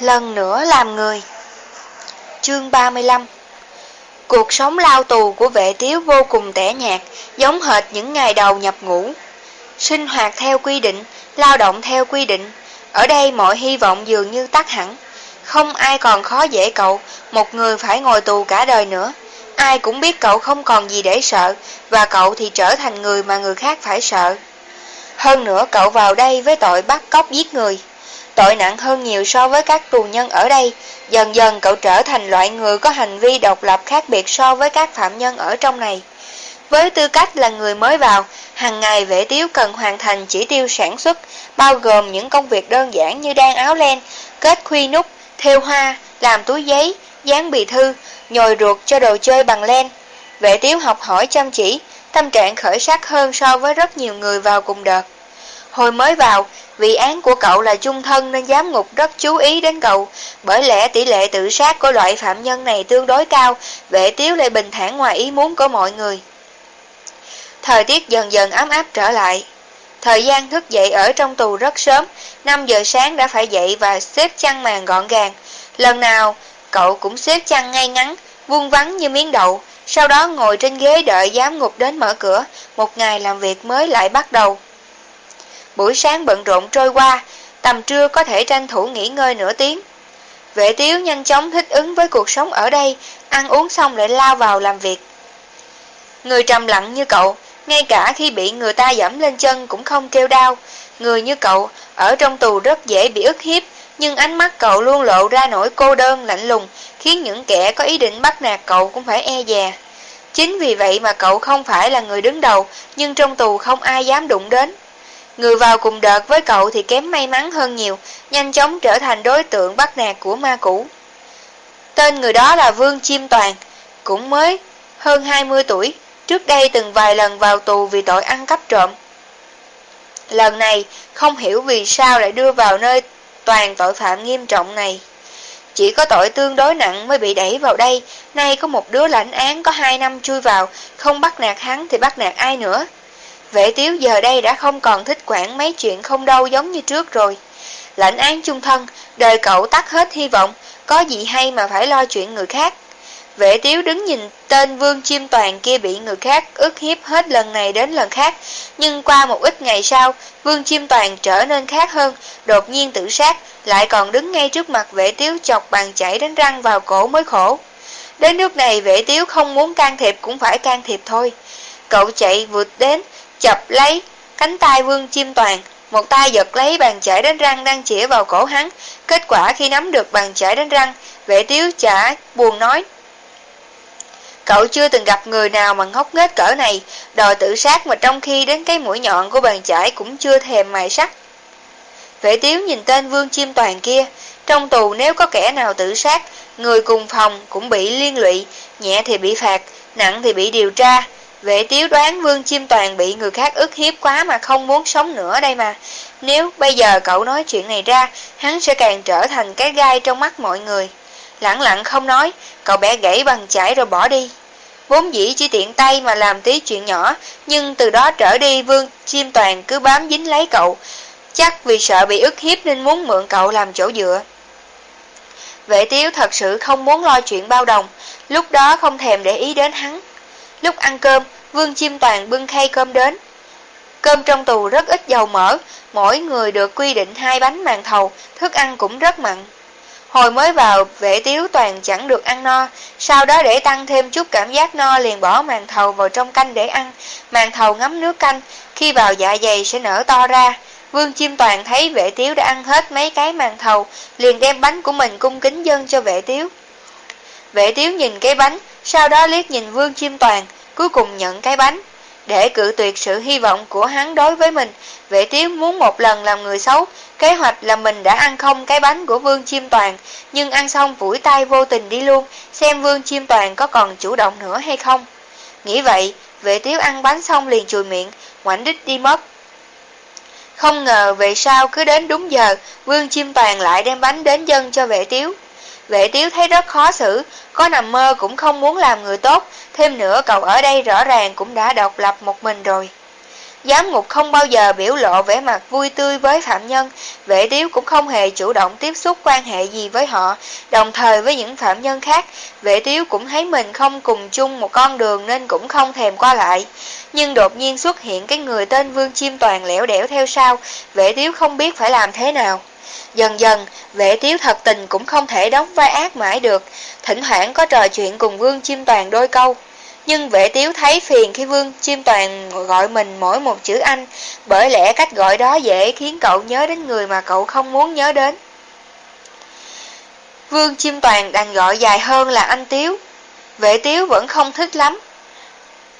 Lần nữa làm người Chương 35 Cuộc sống lao tù của vệ tiếu vô cùng tẻ nhạt, giống hệt những ngày đầu nhập ngũ. Sinh hoạt theo quy định, lao động theo quy định. Ở đây mọi hy vọng dường như tắt hẳn. Không ai còn khó dễ cậu, một người phải ngồi tù cả đời nữa. Ai cũng biết cậu không còn gì để sợ, và cậu thì trở thành người mà người khác phải sợ. Hơn nữa cậu vào đây với tội bắt cóc giết người. Tội nặng hơn nhiều so với các tù nhân ở đây, dần dần cậu trở thành loại người có hành vi độc lập khác biệt so với các phạm nhân ở trong này. Với tư cách là người mới vào, hàng ngày vệ tiếu cần hoàn thành chỉ tiêu sản xuất, bao gồm những công việc đơn giản như đan áo len, kết khuy nút, thêu hoa, làm túi giấy, dán bì thư, nhồi ruột cho đồ chơi bằng len. Vệ tiếu học hỏi chăm chỉ, tâm trạng khởi sắc hơn so với rất nhiều người vào cùng đợt. Hồi mới vào, vì án của cậu là chung thân nên giám ngục rất chú ý đến cậu, bởi lẽ tỷ lệ tự sát của loại phạm nhân này tương đối cao, vệ tiếu lại bình thản ngoài ý muốn của mọi người. Thời tiết dần dần ấm áp trở lại. Thời gian thức dậy ở trong tù rất sớm, 5 giờ sáng đã phải dậy và xếp chăn màn gọn gàng. Lần nào, cậu cũng xếp chăn ngay ngắn, vuông vắn như miếng đậu, sau đó ngồi trên ghế đợi giám ngục đến mở cửa, một ngày làm việc mới lại bắt đầu. Buổi sáng bận rộn trôi qua, tầm trưa có thể tranh thủ nghỉ ngơi nửa tiếng. Vệ tiếu nhanh chóng thích ứng với cuộc sống ở đây, ăn uống xong lại lao vào làm việc. Người trầm lặng như cậu, ngay cả khi bị người ta dẫm lên chân cũng không kêu đau. Người như cậu, ở trong tù rất dễ bị ức hiếp, nhưng ánh mắt cậu luôn lộ ra nỗi cô đơn lạnh lùng, khiến những kẻ có ý định bắt nạt cậu cũng phải e dè. Chính vì vậy mà cậu không phải là người đứng đầu, nhưng trong tù không ai dám đụng đến. Người vào cùng đợt với cậu thì kém may mắn hơn nhiều, nhanh chóng trở thành đối tượng bắt nạt của ma cũ. Tên người đó là Vương Chiêm Toàn, cũng mới hơn 20 tuổi, trước đây từng vài lần vào tù vì tội ăn cắp trộm. Lần này, không hiểu vì sao lại đưa vào nơi toàn tội phạm nghiêm trọng này. Chỉ có tội tương đối nặng mới bị đẩy vào đây, nay có một đứa lãnh án có 2 năm chui vào, không bắt nạt hắn thì bắt nạt ai nữa. Vệ tiếu giờ đây đã không còn thích quản mấy chuyện không đâu giống như trước rồi. Lãnh án chung thân, đời cậu tắt hết hy vọng, có gì hay mà phải lo chuyện người khác. Vệ tiếu đứng nhìn tên vương chiêm toàn kia bị người khác ức hiếp hết lần này đến lần khác, nhưng qua một ít ngày sau, vương chiêm toàn trở nên khác hơn, đột nhiên tự sát, lại còn đứng ngay trước mặt vệ tiếu chọc bàn chảy đến răng vào cổ mới khổ. Đến nước này vệ tiếu không muốn can thiệp cũng phải can thiệp thôi. Cậu chạy vượt đến, chập lấy cánh tay vương chim toàn, một tay giật lấy bàn chải đánh răng đang chĩa vào cổ hắn. Kết quả khi nắm được bàn chải đánh răng, vệ tiếu chả buồn nói. Cậu chưa từng gặp người nào mà ngốc nghếch cỡ này, đòi tự sát mà trong khi đến cái mũi nhọn của bàn chải cũng chưa thèm mài sắt. Vệ tiếu nhìn tên vương chim toàn kia, trong tù nếu có kẻ nào tự sát, người cùng phòng cũng bị liên lụy, nhẹ thì bị phạt, nặng thì bị điều tra, Vệ tiếu đoán Vương Chim Toàn bị người khác ức hiếp quá mà không muốn sống nữa đây mà. Nếu bây giờ cậu nói chuyện này ra, hắn sẽ càng trở thành cái gai trong mắt mọi người. Lặng lặng không nói, cậu bẻ gãy bằng chải rồi bỏ đi. Vốn dĩ chỉ tiện tay mà làm tí chuyện nhỏ, nhưng từ đó trở đi Vương Chim Toàn cứ bám dính lấy cậu. Chắc vì sợ bị ức hiếp nên muốn mượn cậu làm chỗ dựa. Vệ tiếu thật sự không muốn lo chuyện bao đồng, lúc đó không thèm để ý đến hắn. Lúc ăn cơm, Vương Chim Toàn bưng khay cơm đến. Cơm trong tù rất ít dầu mỡ, mỗi người được quy định hai bánh màn thầu, thức ăn cũng rất mặn. Hồi mới vào, vệ tiếu toàn chẳng được ăn no, sau đó để tăng thêm chút cảm giác no liền bỏ màn thầu vào trong canh để ăn. Màn thầu ngấm nước canh, khi vào dạ dày sẽ nở to ra. Vương Chim Toàn thấy vệ tiếu đã ăn hết mấy cái màn thầu, liền đem bánh của mình cung kính dâng cho vệ tiếu. Vệ tiếu nhìn cái bánh, sau đó liếc nhìn Vương Chim Toàn, cuối cùng nhận cái bánh. Để cự tuyệt sự hy vọng của hắn đối với mình, vệ tiếu muốn một lần làm người xấu, kế hoạch là mình đã ăn không cái bánh của Vương Chim Toàn, nhưng ăn xong vũi tay vô tình đi luôn, xem Vương Chim Toàn có còn chủ động nữa hay không. Nghĩ vậy, vệ tiếu ăn bánh xong liền chùi miệng, ngoảnh đích đi mất. Không ngờ về sau cứ đến đúng giờ, Vương Chim Toàn lại đem bánh đến dân cho vệ tiếu. Vệ tiếu thấy rất khó xử, có nằm mơ cũng không muốn làm người tốt, thêm nữa cậu ở đây rõ ràng cũng đã độc lập một mình rồi. Giám ngục không bao giờ biểu lộ vẻ mặt vui tươi với phạm nhân, vệ tiếu cũng không hề chủ động tiếp xúc quan hệ gì với họ, đồng thời với những phạm nhân khác, vệ tiếu cũng thấy mình không cùng chung một con đường nên cũng không thèm qua lại. Nhưng đột nhiên xuất hiện cái người tên Vương Chim Toàn lẻo đẻo theo sau, vệ tiếu không biết phải làm thế nào. Dần dần, vệ tiếu thật tình cũng không thể đóng vai ác mãi được, thỉnh thoảng có trò chuyện cùng Vương Chim Toàn đôi câu. Nhưng vệ tiếu thấy phiền khi Vương Chim Toàn gọi mình mỗi một chữ anh, bởi lẽ cách gọi đó dễ khiến cậu nhớ đến người mà cậu không muốn nhớ đến. Vương Chim Toàn đành gọi dài hơn là anh Tiếu. Vệ Tiếu vẫn không thích lắm.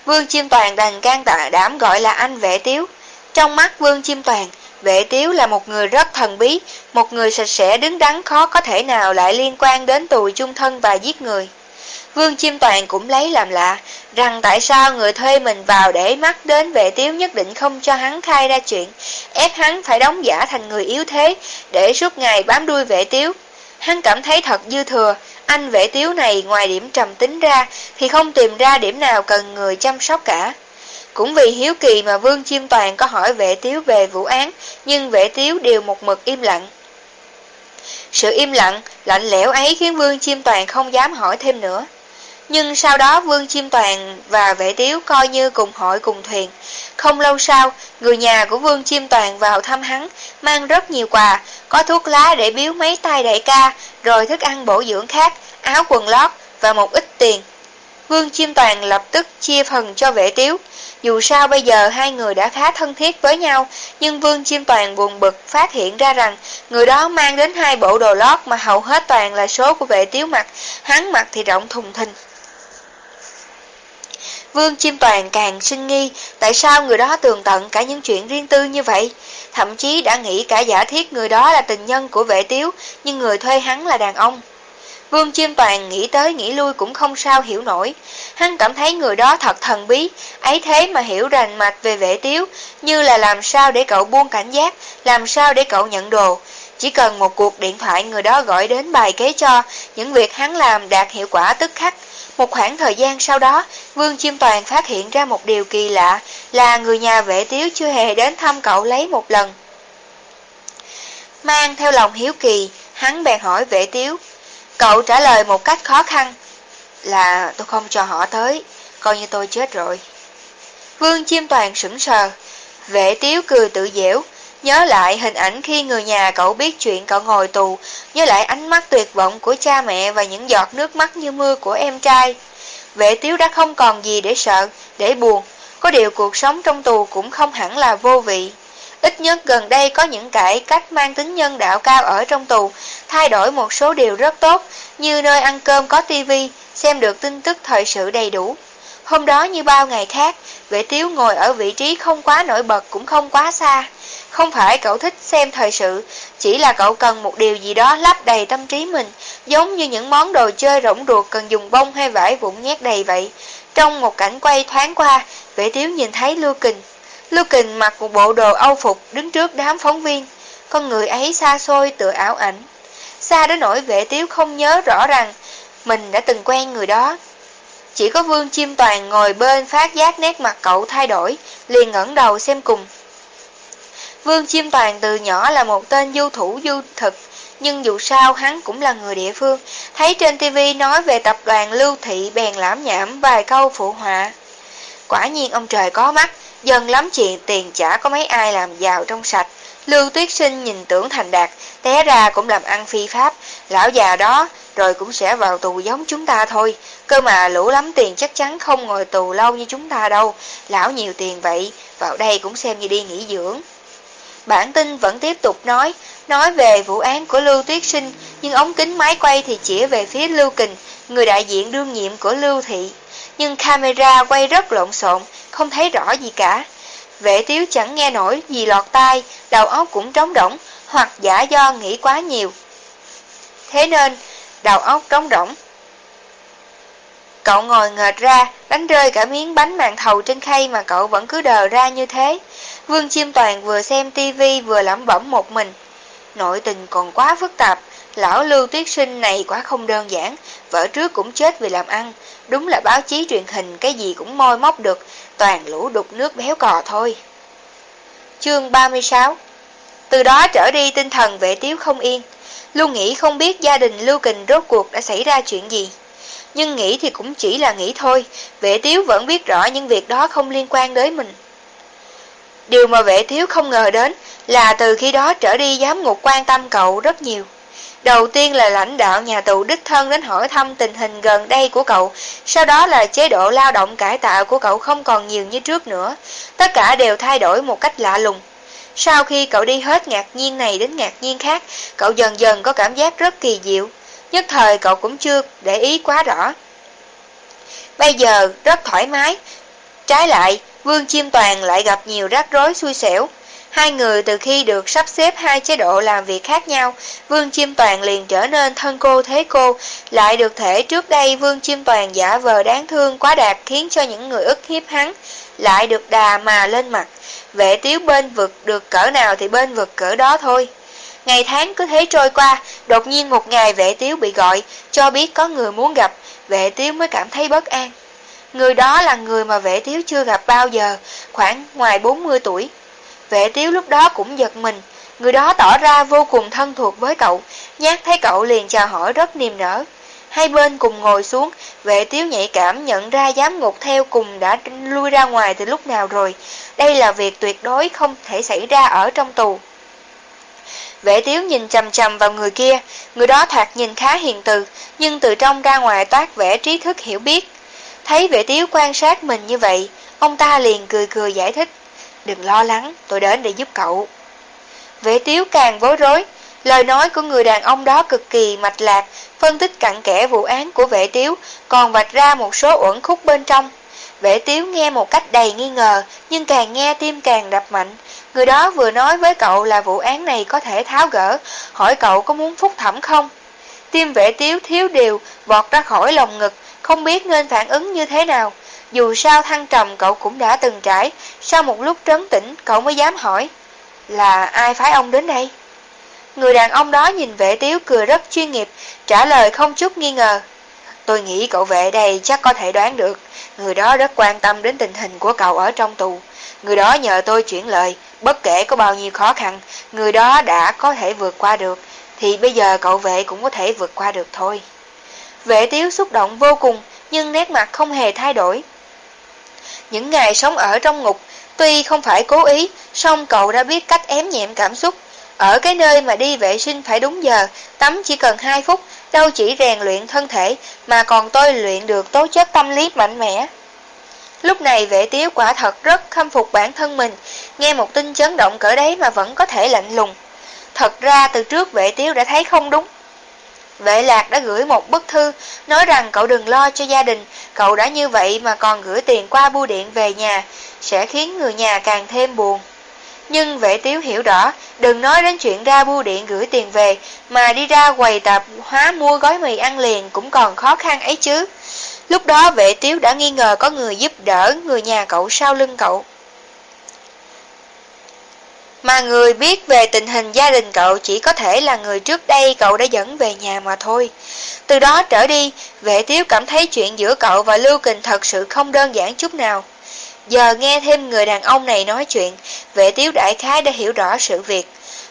Vương Chim Toàn đành can tạ đảm gọi là anh Vệ Tiếu. Trong mắt Vương Chim Toàn, Vệ Tiếu là một người rất thần bí, một người sạch sẽ đứng đắn khó có thể nào lại liên quan đến tù chung thân và giết người. Vương Chiêm Toàn cũng lấy làm lạ, rằng tại sao người thuê mình vào để mắt đến vệ tiếu nhất định không cho hắn khai ra chuyện, ép hắn phải đóng giả thành người yếu thế, để suốt ngày bám đuôi vệ tiếu. Hắn cảm thấy thật dư thừa, anh vệ tiếu này ngoài điểm trầm tính ra thì không tìm ra điểm nào cần người chăm sóc cả. Cũng vì hiếu kỳ mà Vương Chiêm Toàn có hỏi vệ tiếu về vụ án, nhưng vệ tiếu đều một mực im lặng. Sự im lặng, lạnh lẽo ấy khiến Vương Chiêm Toàn không dám hỏi thêm nữa. Nhưng sau đó Vương Chiêm Toàn và Vệ Tiếu coi như cùng hội cùng thuyền. Không lâu sau, người nhà của Vương Chiêm Toàn vào thăm hắn, mang rất nhiều quà, có thuốc lá để biếu mấy tay đại ca, rồi thức ăn bổ dưỡng khác, áo quần lót và một ít tiền. Vương Chiêm Toàn lập tức chia phần cho Vệ Tiếu. Dù sao bây giờ hai người đã khá thân thiết với nhau, nhưng Vương Chiêm Toàn buồn bực phát hiện ra rằng người đó mang đến hai bộ đồ lót mà hầu hết toàn là số của Vệ Tiếu mặc, hắn mặc thì rộng thùng thình. Vương Chiêm Toàn càng sinh nghi, tại sao người đó tường tận cả những chuyện riêng tư như vậy? Thậm chí đã nghĩ cả giả thiết người đó là tình nhân của vệ tiếu, nhưng người thuê hắn là đàn ông. Vương Chiêm Toàn nghĩ tới nghĩ lui cũng không sao hiểu nổi. Hắn cảm thấy người đó thật thần bí, ấy thế mà hiểu rành mạch về vệ tiếu, như là làm sao để cậu buông cảnh giác, làm sao để cậu nhận đồ. Chỉ cần một cuộc điện thoại người đó gọi đến bài kế cho, những việc hắn làm đạt hiệu quả tức khắc. Một khoảng thời gian sau đó, Vương Chiêm Toàn phát hiện ra một điều kỳ lạ là người nhà vệ tiếu chưa hề đến thăm cậu lấy một lần. Mang theo lòng hiếu kỳ, hắn bèn hỏi vệ tiếu. Cậu trả lời một cách khó khăn là tôi không cho họ tới, coi như tôi chết rồi. Vương Chiêm Toàn sững sờ, vệ tiếu cười tự dẻo, Nhớ lại hình ảnh khi người nhà cậu biết chuyện cậu ngồi tù, nhớ lại ánh mắt tuyệt vọng của cha mẹ và những giọt nước mắt như mưa của em trai. Vệ tiếu đã không còn gì để sợ, để buồn, có điều cuộc sống trong tù cũng không hẳn là vô vị. Ít nhất gần đây có những cải cách mang tính nhân đạo cao ở trong tù, thay đổi một số điều rất tốt, như nơi ăn cơm có tivi, xem được tin tức thời sự đầy đủ. Hôm đó như bao ngày khác, vệ tiếu ngồi ở vị trí không quá nổi bật cũng không quá xa. Không phải cậu thích xem thời sự, chỉ là cậu cần một điều gì đó lắp đầy tâm trí mình, giống như những món đồ chơi rỗng ruột cần dùng bông hay vải vụn nhét đầy vậy. Trong một cảnh quay thoáng qua, vệ tiếu nhìn thấy Lưu Kình. Lưu Kình mặc một bộ đồ âu phục đứng trước đám phóng viên. Con người ấy xa xôi tựa ảo ảnh. Xa đến nỗi vệ tiếu không nhớ rõ rằng mình đã từng quen người đó. Chỉ có Vương Chim Toàn ngồi bên phát giác nét mặt cậu thay đổi, liền ngẩng đầu xem cùng. Vương Chiêm Toàn từ nhỏ là một tên du thủ du thực, nhưng dù sao hắn cũng là người địa phương, thấy trên TV nói về tập đoàn Lưu Thị bèn lãm nhảm vài câu phụ họa. Quả nhiên ông trời có mắt, dần lắm chuyện tiền chả có mấy ai làm giàu trong sạch. Lưu Tuyết Sinh nhìn tưởng thành đạt, té ra cũng làm ăn phi pháp, lão già đó rồi cũng sẽ vào tù giống chúng ta thôi. Cơ mà lũ lắm tiền chắc chắn không ngồi tù lâu như chúng ta đâu, lão nhiều tiền vậy, vào đây cũng xem như đi nghỉ dưỡng. Bản tin vẫn tiếp tục nói, nói về vụ án của Lưu Tuyết Sinh, nhưng ống kính máy quay thì chỉ về phía Lưu Kình, người đại diện đương nhiệm của Lưu Thị. Nhưng camera quay rất lộn xộn, không thấy rõ gì cả. Vệ tiếu chẳng nghe nổi gì lọt tai, đầu óc cũng trống rỗng, hoặc giả do nghĩ quá nhiều. Thế nên, đầu óc trống rỗng. Cậu ngồi ngợt ra, đánh rơi cả miếng bánh màn thầu trên khay mà cậu vẫn cứ đờ ra như thế. Vương Chiêm Toàn vừa xem tivi vừa lẩm bẩm một mình. Nội tình còn quá phức tạp, lão Lưu Tuyết Sinh này quá không đơn giản, vợ trước cũng chết vì làm ăn, đúng là báo chí truyền hình cái gì cũng môi móc được, toàn lũ đục nước béo cò thôi. Chương 36 Từ đó trở đi tinh thần vệ tiếu không yên, luôn nghĩ không biết gia đình Lưu Kình rốt cuộc đã xảy ra chuyện gì. Nhưng nghĩ thì cũng chỉ là nghĩ thôi, vệ tiếu vẫn biết rõ những việc đó không liên quan đến mình. Điều mà vệ thiếu không ngờ đến là từ khi đó trở đi giám ngục quan tâm cậu rất nhiều. Đầu tiên là lãnh đạo nhà tù đích thân đến hỏi thăm tình hình gần đây của cậu, sau đó là chế độ lao động cải tạo của cậu không còn nhiều như trước nữa. Tất cả đều thay đổi một cách lạ lùng. Sau khi cậu đi hết ngạc nhiên này đến ngạc nhiên khác, cậu dần dần có cảm giác rất kỳ diệu. Nhất thời cậu cũng chưa để ý quá rõ. Bây giờ rất thoải mái. Trái lại, Vương Chiêm Toàn lại gặp nhiều rắc rối xui xẻo. Hai người từ khi được sắp xếp hai chế độ làm việc khác nhau, Vương Chiêm Toàn liền trở nên thân cô thế cô, lại được thể trước đây Vương Chiêm Toàn giả vờ đáng thương quá đạt khiến cho những người ức hiếp hắn, lại được đà mà lên mặt. Vệ tiếu bên vực được cỡ nào thì bên vực cỡ đó thôi. Ngày tháng cứ thế trôi qua, đột nhiên một ngày vệ tiếu bị gọi, cho biết có người muốn gặp, vệ tiếu mới cảm thấy bất an. Người đó là người mà vệ tiếu chưa gặp bao giờ, khoảng ngoài 40 tuổi. Vệ tiếu lúc đó cũng giật mình, người đó tỏ ra vô cùng thân thuộc với cậu, nhát thấy cậu liền chào hỏi rất niềm nở. Hai bên cùng ngồi xuống, vệ tiếu nhạy cảm nhận ra giám ngục theo cùng đã lui ra ngoài từ lúc nào rồi. Đây là việc tuyệt đối không thể xảy ra ở trong tù. Vệ tiếu nhìn chầm chầm vào người kia, người đó thoạt nhìn khá hiền từ, nhưng từ trong ra ngoài toát vẻ trí thức hiểu biết. Thấy vệ tiếu quan sát mình như vậy, ông ta liền cười cười giải thích. Đừng lo lắng, tôi đến để giúp cậu. Vệ tiếu càng bối rối, lời nói của người đàn ông đó cực kỳ mạch lạc, phân tích cặn kẽ vụ án của vệ tiếu, còn vạch ra một số uẩn khúc bên trong. Vệ tiếu nghe một cách đầy nghi ngờ, nhưng càng nghe tim càng đập mạnh. Người đó vừa nói với cậu là vụ án này có thể tháo gỡ, hỏi cậu có muốn phúc thẩm không? Tim vệ tiếu thiếu điều, vọt ra khỏi lồng ngực, không biết nên phản ứng như thế nào. Dù sao thăng trầm cậu cũng đã từng trải, sau một lúc trấn tĩnh cậu mới dám hỏi. Là ai phái ông đến đây? Người đàn ông đó nhìn vệ tiếu cười rất chuyên nghiệp, trả lời không chút nghi ngờ. Tôi nghĩ cậu vệ đây chắc có thể đoán được, người đó rất quan tâm đến tình hình của cậu ở trong tù. Người đó nhờ tôi chuyển lời, bất kể có bao nhiêu khó khăn, người đó đã có thể vượt qua được, thì bây giờ cậu vệ cũng có thể vượt qua được thôi. Vệ tiếu xúc động vô cùng, nhưng nét mặt không hề thay đổi. Những ngày sống ở trong ngục, tuy không phải cố ý, song cậu đã biết cách ém nhẹm cảm xúc. Ở cái nơi mà đi vệ sinh phải đúng giờ, tắm chỉ cần 2 phút, đâu chỉ rèn luyện thân thể, mà còn tôi luyện được tố chất tâm lý mạnh mẽ. Lúc này vệ tiếu quả thật rất khâm phục bản thân mình, nghe một tin chấn động cỡ đấy mà vẫn có thể lạnh lùng. Thật ra từ trước vệ tiếu đã thấy không đúng. Vệ lạc đã gửi một bức thư, nói rằng cậu đừng lo cho gia đình, cậu đã như vậy mà còn gửi tiền qua bưu điện về nhà, sẽ khiến người nhà càng thêm buồn. Nhưng vệ tiếu hiểu rõ, đừng nói đến chuyện ra bưu điện gửi tiền về, mà đi ra quầy tạp hóa mua gói mì ăn liền cũng còn khó khăn ấy chứ. Lúc đó vệ tiếu đã nghi ngờ có người giúp đỡ người nhà cậu sau lưng cậu. Mà người biết về tình hình gia đình cậu chỉ có thể là người trước đây cậu đã dẫn về nhà mà thôi. Từ đó trở đi, vệ tiếu cảm thấy chuyện giữa cậu và Lưu Kình thật sự không đơn giản chút nào. Giờ nghe thêm người đàn ông này nói chuyện, vệ tiếu đại khái đã hiểu rõ sự việc.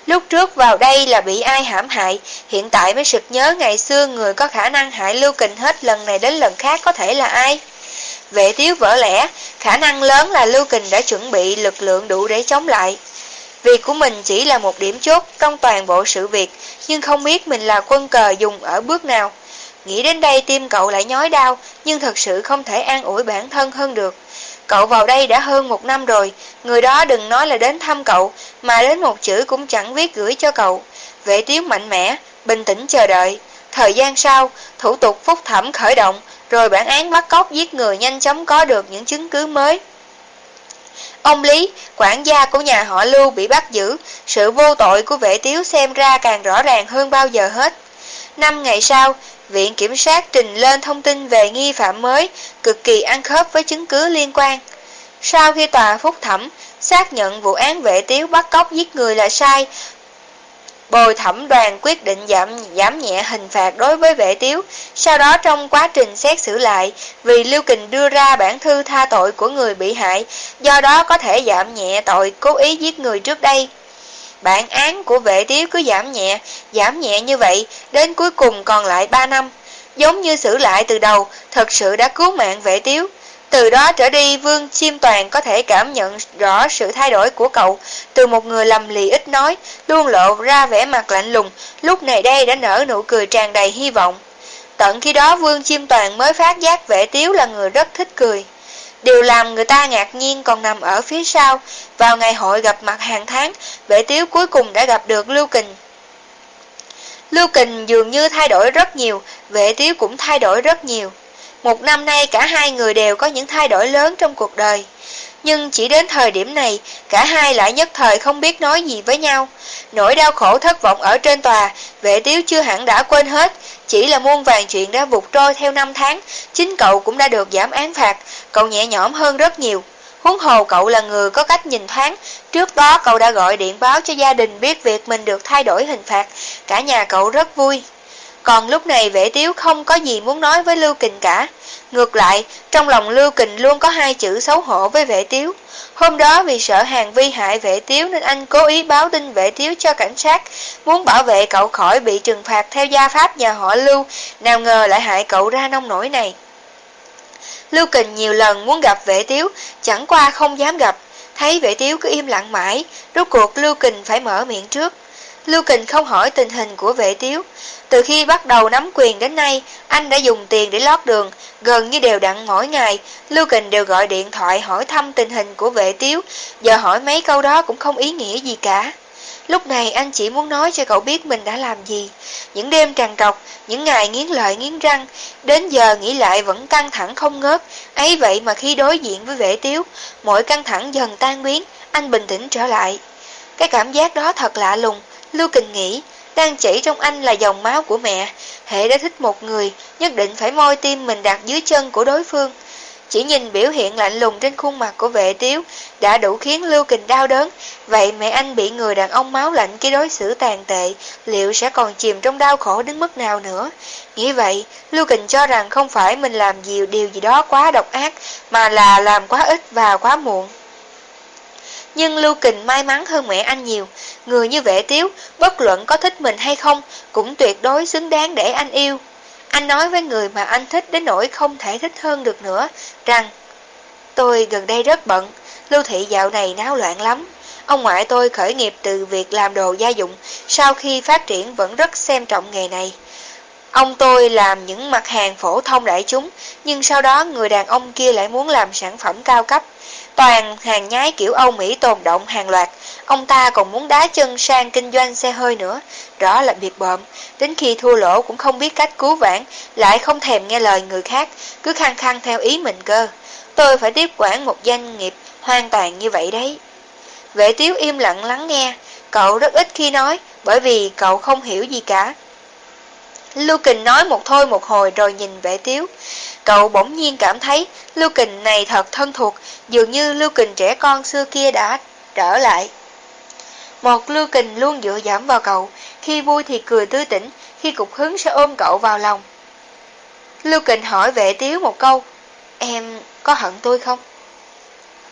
Lúc trước vào đây là bị ai hãm hại, hiện tại mới sực nhớ ngày xưa người có khả năng hại Lưu Kình hết lần này đến lần khác có thể là ai. Vệ tiếu vỡ lẽ, khả năng lớn là Lưu Kình đã chuẩn bị lực lượng đủ để chống lại. Việc của mình chỉ là một điểm chốt trong toàn bộ sự việc, nhưng không biết mình là quân cờ dùng ở bước nào. Nghĩ đến đây tim cậu lại nhói đau, nhưng thật sự không thể an ủi bản thân hơn được. Cậu vào đây đã hơn một năm rồi, người đó đừng nói là đến thăm cậu, mà đến một chữ cũng chẳng viết gửi cho cậu. Vệ tiếu mạnh mẽ, bình tĩnh chờ đợi. Thời gian sau, thủ tục phúc thẩm khởi động, rồi bản án bắt cóc giết người nhanh chóng có được những chứng cứ mới. Ông Lý, quản gia của nhà họ Lưu bị bắt giữ, sự vô tội của vệ tiếu xem ra càng rõ ràng hơn bao giờ hết. Năm ngày sau, Viện Kiểm sát trình lên thông tin về nghi phạm mới, cực kỳ ăn khớp với chứng cứ liên quan. Sau khi tòa phúc thẩm, xác nhận vụ án vệ tiếu bắt cóc giết người là sai, Bồi thẩm đoàn quyết định giảm giảm nhẹ hình phạt đối với vệ tiếu, sau đó trong quá trình xét xử lại, vì Lưu Kình đưa ra bản thư tha tội của người bị hại, do đó có thể giảm nhẹ tội cố ý giết người trước đây. Bản án của vệ tiếu cứ giảm nhẹ, giảm nhẹ như vậy, đến cuối cùng còn lại 3 năm. Giống như xử lại từ đầu, thật sự đã cứu mạng vệ tiếu. Từ đó trở đi, Vương Chiêm Toàn có thể cảm nhận rõ sự thay đổi của cậu, từ một người lầm lì ít nói, luôn lộ ra vẻ mặt lạnh lùng, lúc này đây đã nở nụ cười tràn đầy hy vọng. Tận khi đó Vương Chiêm Toàn mới phát giác vệ tiếu là người rất thích cười. Điều làm người ta ngạc nhiên còn nằm ở phía sau, vào ngày hội gặp mặt hàng tháng, vệ tiếu cuối cùng đã gặp được Lưu Kình. Lưu Kình dường như thay đổi rất nhiều, vệ tiếu cũng thay đổi rất nhiều. Một năm nay cả hai người đều có những thay đổi lớn trong cuộc đời. Nhưng chỉ đến thời điểm này, cả hai lại nhất thời không biết nói gì với nhau. Nỗi đau khổ thất vọng ở trên tòa, vệ tiếu chưa hẳn đã quên hết, chỉ là muôn vàng chuyện đã vụt trôi theo năm tháng, chính cậu cũng đã được giảm án phạt, cậu nhẹ nhõm hơn rất nhiều. Huống hồ cậu là người có cách nhìn thoáng, trước đó cậu đã gọi điện báo cho gia đình biết việc mình được thay đổi hình phạt, cả nhà cậu rất vui. Còn lúc này vệ tiếu không có gì muốn nói với Lưu Kình cả. Ngược lại, trong lòng Lưu Kình luôn có hai chữ xấu hổ với vệ tiếu. Hôm đó vì sợ hàng vi hại vệ tiếu nên anh cố ý báo tin vệ tiếu cho cảnh sát, muốn bảo vệ cậu khỏi bị trừng phạt theo gia pháp nhà họ Lưu, nào ngờ lại hại cậu ra nông nổi này. Lưu Kình nhiều lần muốn gặp vệ tiếu, chẳng qua không dám gặp, thấy vệ tiếu cứ im lặng mãi, rốt cuộc Lưu Kình phải mở miệng trước. Lưu Kình không hỏi tình hình của vệ tiếu. Từ khi bắt đầu nắm quyền đến nay, anh đã dùng tiền để lót đường, gần như đều đặn mỗi ngày. Lưu Kình đều gọi điện thoại hỏi thăm tình hình của vệ tiếu, giờ hỏi mấy câu đó cũng không ý nghĩa gì cả. Lúc này anh chỉ muốn nói cho cậu biết mình đã làm gì. Những đêm tràn trọc, những ngày nghiến lợi nghiến răng, đến giờ nghĩ lại vẫn căng thẳng không ngớt. ấy vậy mà khi đối diện với vệ tiếu, mọi căng thẳng dần tan biến, anh bình tĩnh trở lại. Cái cảm giác đó thật lạ lùng, Lưu Kình nghĩ, đang chảy trong anh là dòng máu của mẹ, hệ đã thích một người, nhất định phải môi tim mình đặt dưới chân của đối phương. Chỉ nhìn biểu hiện lạnh lùng trên khuôn mặt của vệ tiếu đã đủ khiến Lưu Kình đau đớn, vậy mẹ anh bị người đàn ông máu lạnh kia đối xử tàn tệ, liệu sẽ còn chìm trong đau khổ đến mức nào nữa? Nghĩ vậy, Lưu Kình cho rằng không phải mình làm gì điều gì đó quá độc ác, mà là làm quá ít và quá muộn. Nhưng Lưu Kình may mắn hơn mẹ anh nhiều, người như vệ tiếu, bất luận có thích mình hay không, cũng tuyệt đối xứng đáng để anh yêu. Anh nói với người mà anh thích đến nỗi không thể thích hơn được nữa, rằng Tôi gần đây rất bận, lưu thị dạo này náo loạn lắm. Ông ngoại tôi khởi nghiệp từ việc làm đồ gia dụng, sau khi phát triển vẫn rất xem trọng nghề này. Ông tôi làm những mặt hàng phổ thông đại chúng, nhưng sau đó người đàn ông kia lại muốn làm sản phẩm cao cấp. Toàn hàng nhái kiểu Âu Mỹ tồn động hàng loạt, ông ta còn muốn đá chân sang kinh doanh xe hơi nữa, rõ là biệt bợm, đến khi thua lỗ cũng không biết cách cứu vãn, lại không thèm nghe lời người khác, cứ khăng khăng theo ý mình cơ. Tôi phải tiếp quản một doanh nghiệp hoàn toàn như vậy đấy. Vệ tiếu im lặng lắng nghe, cậu rất ít khi nói, bởi vì cậu không hiểu gì cả. Lưu Kình nói một thôi một hồi rồi nhìn vệ tiếu. Cậu bỗng nhiên cảm thấy Lưu Kình này thật thân thuộc, dường như Lưu Kình trẻ con xưa kia đã trở lại. Một Lưu Kình luôn dựa dẫm vào cậu, khi vui thì cười tươi tỉnh, khi cục hứng sẽ ôm cậu vào lòng. Lưu Kình hỏi vệ tiếu một câu, em có hận tôi không?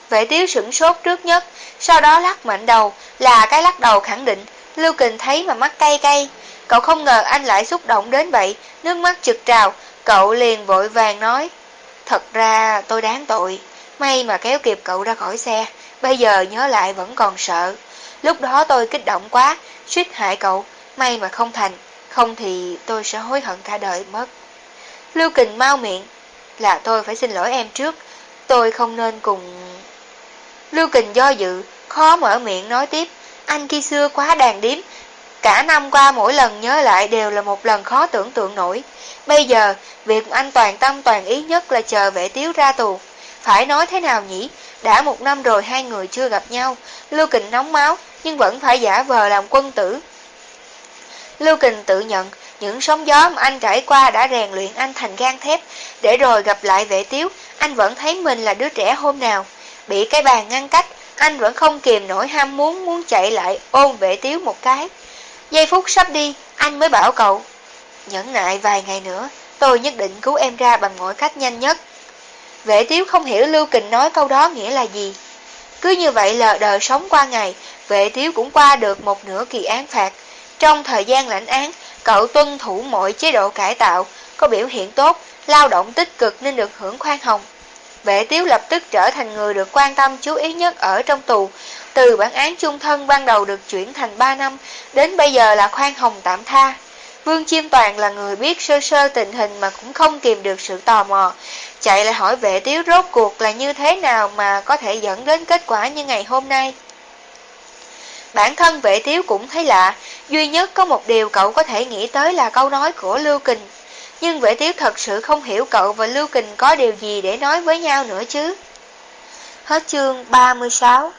Vệ tiếu sửng sốt trước nhất, sau đó lắc mạnh đầu, là cái lắc đầu khẳng định, Lưu Kình thấy mà mắt cay cay. Cậu không ngờ anh lại xúc động đến vậy, nước mắt trực trào, cậu liền vội vàng nói, Thật ra tôi đáng tội, may mà kéo kịp cậu ra khỏi xe, bây giờ nhớ lại vẫn còn sợ. Lúc đó tôi kích động quá, suýt hại cậu, may mà không thành, không thì tôi sẽ hối hận cả đời mất. Lưu Kình mau miệng, là tôi phải xin lỗi em trước, tôi không nên cùng... Lưu Kình do dự, khó mở miệng nói tiếp, anh khi xưa quá đàn điếm, cả năm qua mỗi lần nhớ lại đều là một lần khó tưởng tượng nổi. Bây giờ, việc anh toàn tâm toàn ý nhất là chờ vệ tiếu ra tù. Phải nói thế nào nhỉ? Đã một năm rồi hai người chưa gặp nhau, Lưu Kình nóng máu, nhưng vẫn phải giả vờ làm quân tử. Lưu Kình tự nhận, những sóng gió mà anh trải qua đã rèn luyện anh thành gan thép, để rồi gặp lại vệ tiếu, anh vẫn thấy mình là đứa trẻ hôm nào. Bị cái bàn ngăn cách, anh vẫn không kìm nổi ham muốn muốn chạy lại ôm vệ tiếu một cái. Giây phút sắp đi, anh mới bảo cậu. Nhẫn nại vài ngày nữa, tôi nhất định cứu em ra bằng mọi cách nhanh nhất. Vệ tiếu không hiểu Lưu Kình nói câu đó nghĩa là gì. Cứ như vậy lờ đời sống qua ngày, vệ tiếu cũng qua được một nửa kỳ án phạt. Trong thời gian lãnh án, cậu tuân thủ mọi chế độ cải tạo, có biểu hiện tốt, lao động tích cực nên được hưởng khoan hồng. Vệ tiếu lập tức trở thành người được quan tâm chú ý nhất ở trong tù, từ bản án chung thân ban đầu được chuyển thành 3 năm, đến bây giờ là khoan hồng tạm tha. Vương Chiêm Toàn là người biết sơ sơ tình hình mà cũng không kìm được sự tò mò, chạy lại hỏi vệ tiếu rốt cuộc là như thế nào mà có thể dẫn đến kết quả như ngày hôm nay. Bản thân vệ tiếu cũng thấy lạ, duy nhất có một điều cậu có thể nghĩ tới là câu nói của Lưu Kình. Nhưng vệ tiếu thật sự không hiểu cậu và Lưu Kình có điều gì để nói với nhau nữa chứ. Hết chương 36